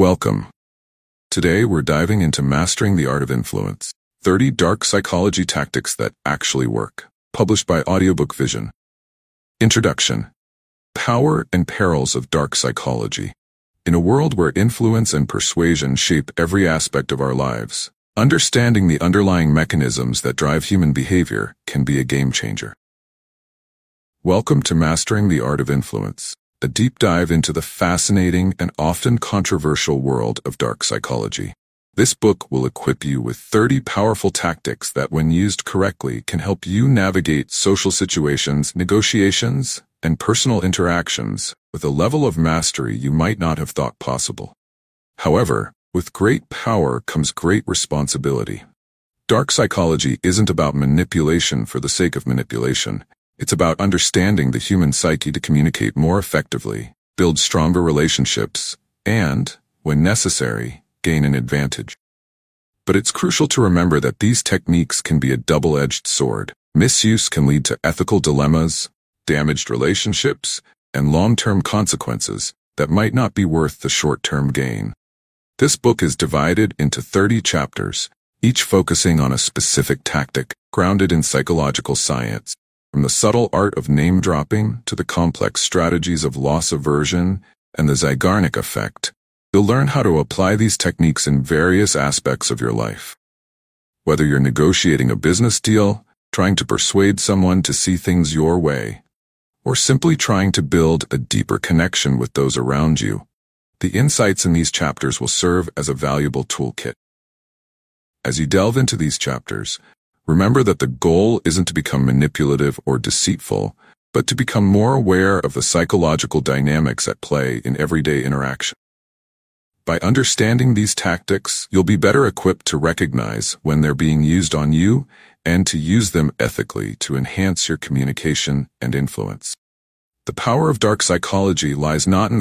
Welcome. Today we're diving into Mastering the Art of Influence 30 Dark Psychology Tactics That Actually Work, published by Audiobook Vision. Introduction Power and Perils of Dark Psychology. In a world where influence and persuasion shape every aspect of our lives, understanding the underlying mechanisms that drive human behavior can be a game changer. Welcome to Mastering the Art of Influence, a deep dive into the fascinating and often controversial world of dark psychology. This book will equip you with 30 powerful tactics that, when used correctly, can help you navigate social situations, negotiations, and personal interactions with a level of mastery you might not have thought possible. However, with great power comes great responsibility. Dark psychology isn't about manipulation for the sake of manipulation. It's about understanding the human psyche to communicate more effectively, build stronger relationships, and, when necessary, gain an advantage. But it's crucial to remember that these techniques can be a double-edged sword. Misuse can lead to ethical dilemmas, damaged relationships, and long-term consequences that might not be worth the short-term gain. This book is divided into 30 chapters, each focusing on a specific tactic grounded in psychological science. From the subtle art of name-dropping to the complex strategies of loss aversion and the Zeigarnik effect, you'll learn how to apply these techniques in various aspects of your life. Whether you're negotiating a business deal, trying to persuade someone to see things your way, or simply trying to build a deeper connection with those around you, the insights in these chapters will serve as a valuable toolkit. As you delve into these chapters, Remember that the goal isn't to become manipulative or deceitful, but to become more aware of the psychological dynamics at play in everyday interaction. By understanding these tactics, you'll be better equipped to recognize when they're being used on you and to use them ethically to enhance your communication and influence. The power of dark psychology lies not in